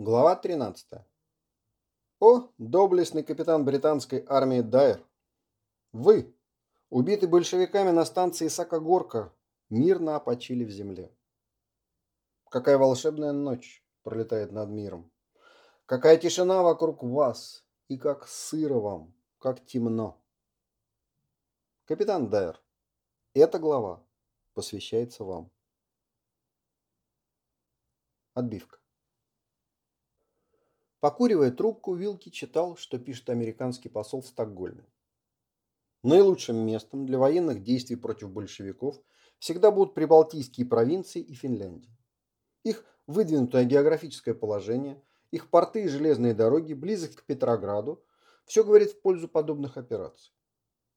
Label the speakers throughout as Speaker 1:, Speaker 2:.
Speaker 1: Глава 13. О, доблестный капитан британской армии Дайер! Вы, убитый большевиками на станции Сакогорка, мирно опочили в земле. Какая волшебная ночь пролетает над миром. Какая тишина вокруг вас, и как сыро вам, как темно. Капитан Дайер, эта глава посвящается вам. Отбивка. Покуривая трубку, Вилки читал, что пишет американский посол в Стокгольме. Наилучшим местом для военных действий против большевиков всегда будут прибалтийские провинции и Финляндия. Их выдвинутое географическое положение, их порты и железные дороги, близость к Петрограду – все говорит в пользу подобных операций.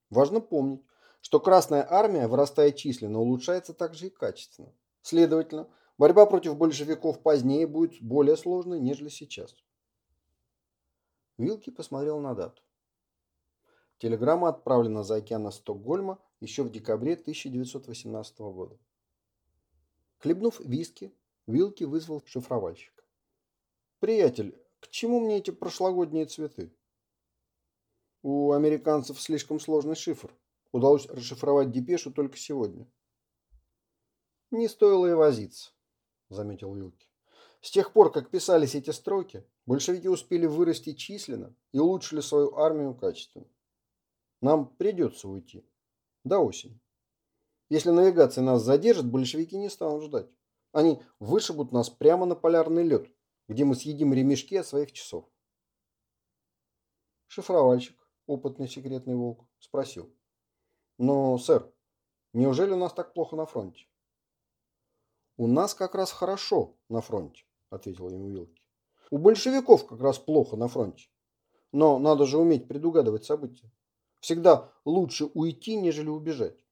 Speaker 1: Важно помнить, что Красная Армия, вырастая численно, улучшается также и качественно. Следовательно, борьба против большевиков позднее будет более сложной, нежели сейчас. Вилки посмотрел на дату. Телеграмма отправлена за океана Стокгольма еще в декабре 1918 года. Хлебнув виски, Вилки вызвал шифровальщика. «Приятель, к чему мне эти прошлогодние цветы?» «У американцев слишком сложный шифр. Удалось расшифровать депешу только сегодня». «Не стоило и возиться», — заметил Вилки. С тех пор, как писались эти строки, большевики успели вырасти численно и улучшили свою армию качественно. Нам придется уйти. До осени. Если навигация нас задержит, большевики не станут ждать. Они вышибут нас прямо на полярный лед, где мы съедим ремешки от своих часов. Шифровальщик, опытный секретный волк, спросил. Но, сэр, неужели у нас так плохо на фронте? У нас как раз хорошо на фронте ответил ему Вилки. У большевиков как раз плохо на фронте. Но надо же уметь предугадывать события. Всегда лучше уйти, нежели убежать.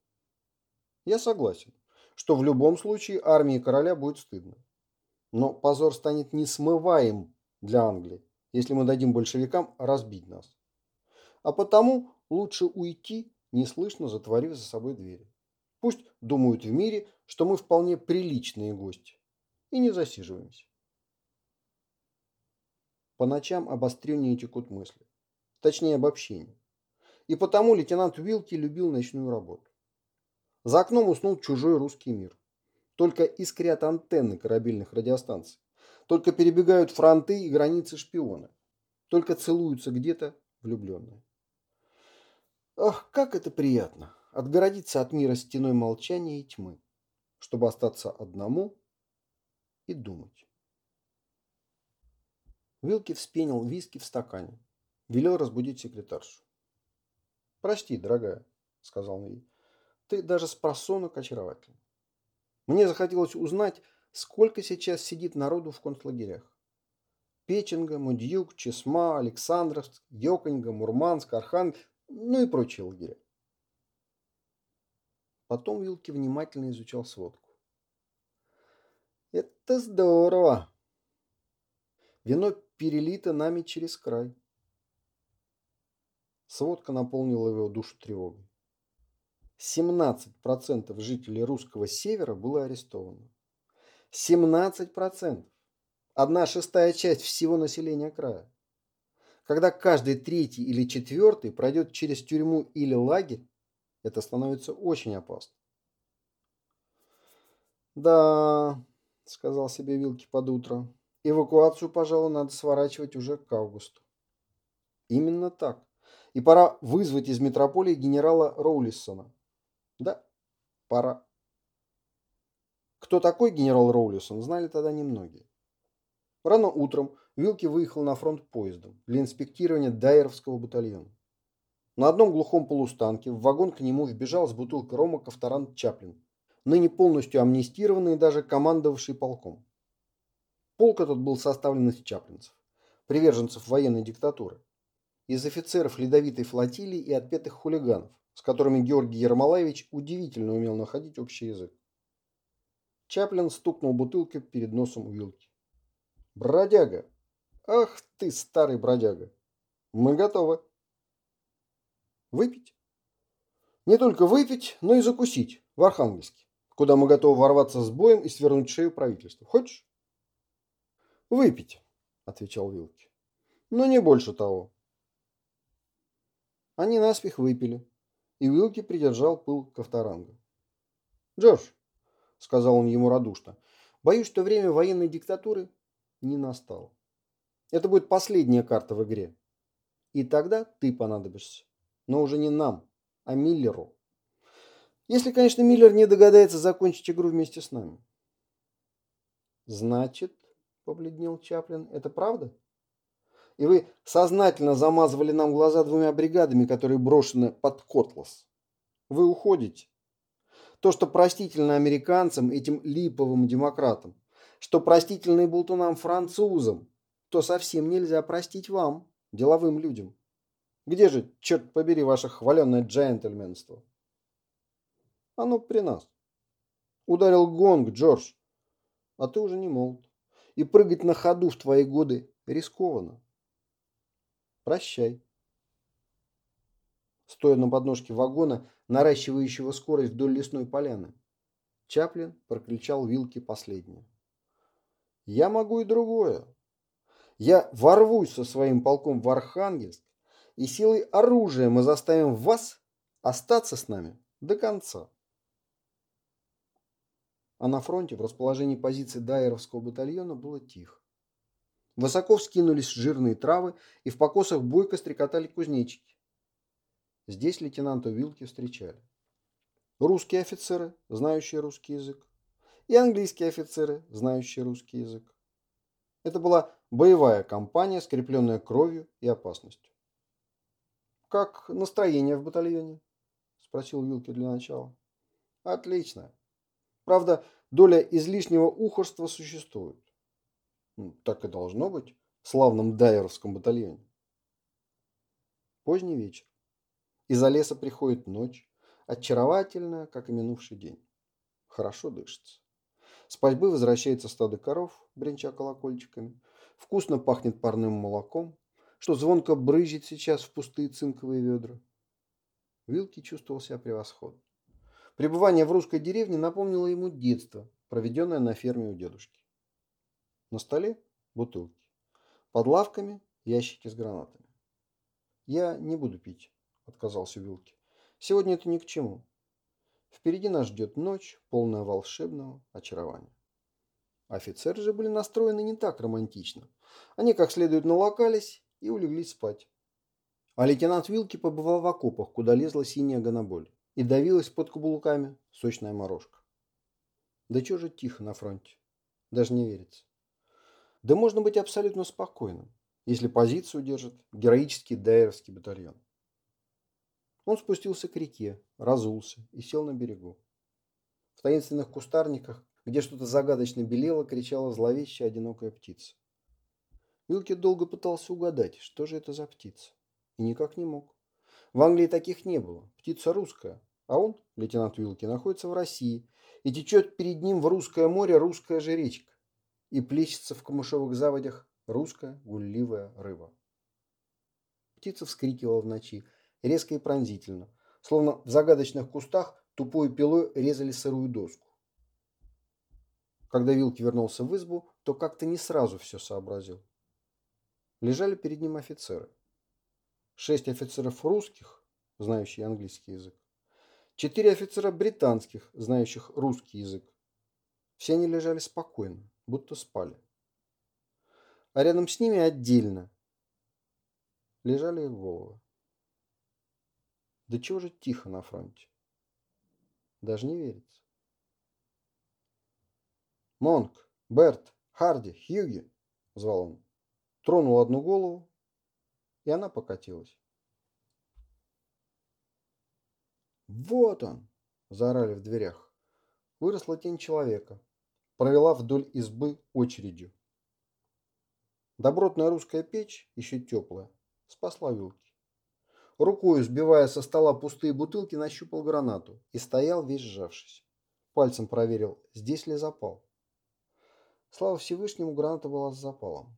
Speaker 1: Я согласен, что в любом случае армии короля будет стыдно. Но позор станет несмываем для Англии, если мы дадим большевикам разбить нас. А потому лучше уйти, неслышно затворив за собой двери. Пусть думают в мире, что мы вполне приличные гости. И не засиживаемся. По ночам обостреннее текут мысли. Точнее, обобщение. И потому лейтенант Уилки любил ночную работу. За окном уснул чужой русский мир. Только искрят антенны корабельных радиостанций. Только перебегают фронты и границы шпионы. Только целуются где-то влюбленные. Ах, как это приятно! Отгородиться от мира стеной молчания и тьмы, чтобы остаться одному и думать. Вилки вспенил виски в стакане. Велел разбудить секретаршу. «Прости, дорогая», — сказал он ей. «Ты даже с просонок очаровательна. Мне захотелось узнать, сколько сейчас сидит народу в концлагерях. Печенга, Мудьюк, Чесма, Александровск, Йоконьга, Мурманск, Архан, ну и прочие лагеря. Потом Вилки внимательно изучал сводку. «Это здорово!» Вино перелито нами через край. Сводка наполнила его душу тревогой. 17% жителей русского севера было арестовано. 17%! Одна шестая часть всего населения края. Когда каждый третий или четвертый пройдет через тюрьму или лагерь, это становится очень опасно. «Да», — сказал себе Вилки под утро, Эвакуацию, пожалуй, надо сворачивать уже к августу. Именно так. И пора вызвать из метрополии генерала Роулиссона. Да, пора. Кто такой генерал Роулисон, знали тогда немногие. Рано утром Вилки выехал на фронт поездом для инспектирования Дайеровского батальона. На одном глухом полустанке в вагон к нему вбежал с бутылкой рома Ковторан Чаплин, ныне полностью амнистированный и даже командовавший полком. Полк этот был составлен из чаплинцев, приверженцев военной диктатуры, из офицеров ледовитой флотилии и отпетых хулиганов, с которыми Георгий Ермолаевич удивительно умел находить общий язык. Чаплин стукнул бутылкой перед носом у вилки. «Бродяга! Ах ты, старый бродяга! Мы готовы!» «Выпить?» «Не только выпить, но и закусить в Архангельске, куда мы готовы ворваться с боем и свернуть шею правительству. Хочешь?» «Выпить», – отвечал Вилки. Но не больше того. Они наспех выпили, и Вилки придержал пыл Ковторанга. «Джордж», — сказал он ему радушно, — «боюсь, что время военной диктатуры не настало. Это будет последняя карта в игре. И тогда ты понадобишься. Но уже не нам, а Миллеру. Если, конечно, Миллер не догадается закончить игру вместе с нами. Значит, побледнел Чаплин, это правда? И вы сознательно замазывали нам глаза двумя бригадами, которые брошены под Котлас. Вы уходите. То, что простительно американцам, этим липовым демократам, что простительно и болтунам французам, то совсем нельзя простить вам, деловым людям. Где же, черт побери, ваше хваленное джентльменство? Оно при нас. Ударил гонг, Джордж а ты уже не молод. И прыгать на ходу в твои годы рискованно. Прощай. Стоя на подножке вагона, наращивающего скорость вдоль лесной поляны, Чаплин прокричал вилки последнее. Я могу и другое. Я ворвусь со своим полком в Архангельск, и силой оружия мы заставим вас остаться с нами до конца а на фронте в расположении позиций Дайеровского батальона было тихо. Высоко вскинулись жирные травы, и в покосах бойко стрекотали кузнечики. Здесь лейтенанта Вилки встречали. Русские офицеры, знающие русский язык, и английские офицеры, знающие русский язык. Это была боевая кампания, скрепленная кровью и опасностью. «Как настроение в батальоне?» – спросил Вилки для начала. «Отлично. Правда, доля излишнего ухорства существует. Ну, так и должно быть в славном дайеровском батальоне. Поздний вечер. Из-за леса приходит ночь, очаровательная, как и минувший день. Хорошо дышится. С пальбы возвращается стадо коров, бренча колокольчиками. Вкусно пахнет парным молоком, что звонко брызжет сейчас в пустые цинковые ведра. Вилки чувствовал себя превосходно. Пребывание в русской деревне напомнило ему детство, проведенное на ферме у дедушки. На столе бутылки. Под лавками ящики с гранатами. «Я не буду пить», — отказался Вилки. «Сегодня это ни к чему. Впереди нас ждет ночь, полная волшебного очарования». Офицеры же были настроены не так романтично. Они как следует налокались и улеглись спать. А лейтенант Вилки побывал в окопах, куда лезла синяя гоноболь и давилась под каблуками сочная морожка. Да чего же тихо на фронте? Даже не верится. Да можно быть абсолютно спокойным, если позицию держит героический дайеровский батальон. Он спустился к реке, разулся и сел на берегу. В таинственных кустарниках, где что-то загадочно белело, кричала зловещая одинокая птица. Вилки долго пытался угадать, что же это за птица, и никак не мог. В Англии таких не было. Птица русская. А он, лейтенант Вилки, находится в России. И течет перед ним в русское море русская же речка. И плещется в камышовых заводях русская гулливая рыба. Птица вскрикивала в ночи, резко и пронзительно, словно в загадочных кустах тупой пилой резали сырую доску. Когда Вилки вернулся в избу, то как-то не сразу все сообразил. Лежали перед ним офицеры шесть офицеров русских, знающих английский язык, четыре офицера британских, знающих русский язык. Все они лежали спокойно, будто спали. А рядом с ними отдельно лежали их головы. Да чего же тихо на фронте? Даже не верится. «Монк, Берт, Харди, Хьюги!» – звал он. Тронул одну голову, и она покатилась. «Вот он!» – заорали в дверях. Выросла тень человека. Провела вдоль избы очередью. Добротная русская печь, еще теплая, спасла вилки. Рукой, сбивая со стола пустые бутылки, нащупал гранату и стоял весь сжавшись. Пальцем проверил, здесь ли запал. Слава Всевышнему, граната была с запалом.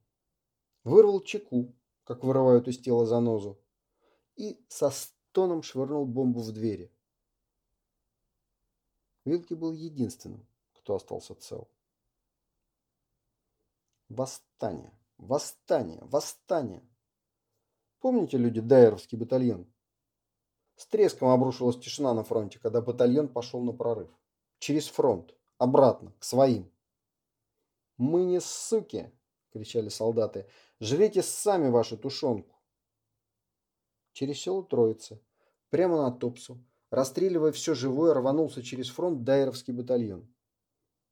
Speaker 1: Вырвал чеку, как вырывают из тела занозу, и со стоном швырнул бомбу в двери. Вилки был единственным, кто остался цел. Восстание, Восстание! Восстание! Помните, люди, Дайеровский батальон? С треском обрушилась тишина на фронте, когда батальон пошел на прорыв. Через фронт. Обратно. К своим. «Мы не суки!» – кричали солдаты. «Жрите сами вашу тушенку!» Через село Троица, прямо на Топсу, расстреливая все живое, рванулся через фронт Дайеровский батальон.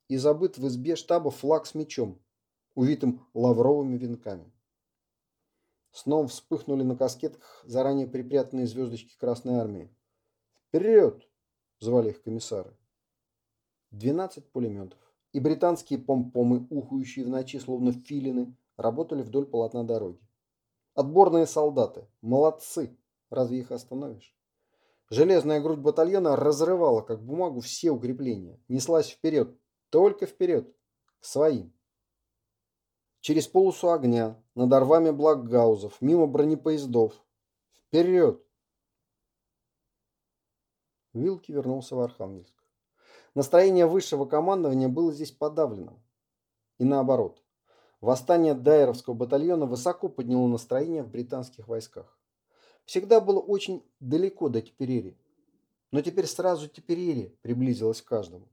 Speaker 1: И забыт в избе штаба флаг с мечом, увитым лавровыми венками. Снова вспыхнули на каскетах заранее припрятанные звездочки Красной Армии. «Вперед!» – звали их комиссары. 12 пулеметов и британские помпомы, ухающие в ночи, словно филины, работали вдоль полотна дороги. Отборные солдаты. Молодцы. Разве их остановишь? Железная грудь батальона разрывала, как бумагу, все укрепления. Неслась вперед. Только вперед. К своим. Через полосу огня, над орвами блокгаузов, мимо бронепоездов. Вперед! Вилки вернулся в Архангельск. Настроение высшего командования было здесь подавлено. И наоборот. Восстание Дайеровского батальона высоко подняло настроение в британских войсках. Всегда было очень далеко до Теперери. Но теперь сразу Теперери приблизилась к каждому.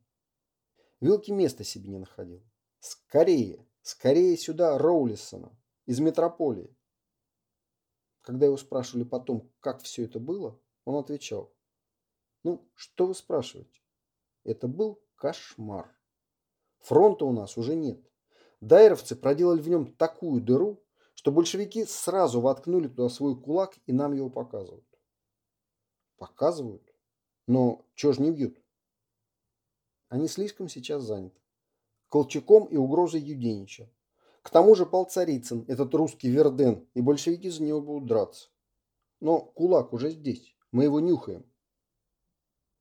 Speaker 1: Вилки места себе не находил. Скорее, скорее сюда Роулисона, из метрополии. Когда его спрашивали потом, как все это было, он отвечал. Ну, что вы спрашиваете? Это был кошмар. Фронта у нас уже нет. Дайровцы проделали в нем такую дыру, что большевики сразу воткнули туда свой кулак и нам его показывают. Показывают? Но чего ж не бьют? Они слишком сейчас заняты. Колчаком и угрозой Юденича. К тому же пал Царицын, этот русский Верден, и большевики за него будут драться. Но кулак уже здесь, мы его нюхаем.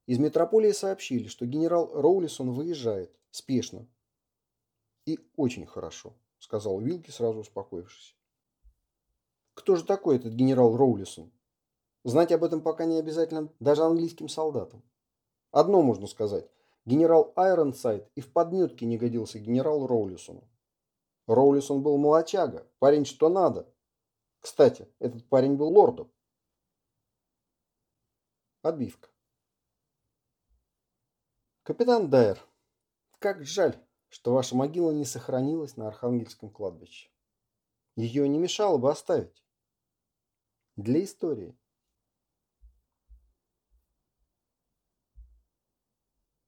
Speaker 1: Из метрополии сообщили, что генерал Роулисон выезжает, спешно. И очень хорошо, сказал Вилки, сразу успокоившись. Кто же такой этот генерал Роулисон? Знать об этом пока не обязательно даже английским солдатам. Одно можно сказать. Генерал Айронсайд и в подметке не годился генералу Роулисону. Роулисон был молочага, парень что надо. Кстати, этот парень был лордом. Отбивка. Капитан Дайер, как жаль, что ваша могила не сохранилась на Архангельском кладбище. Ее не мешало бы оставить. Для истории.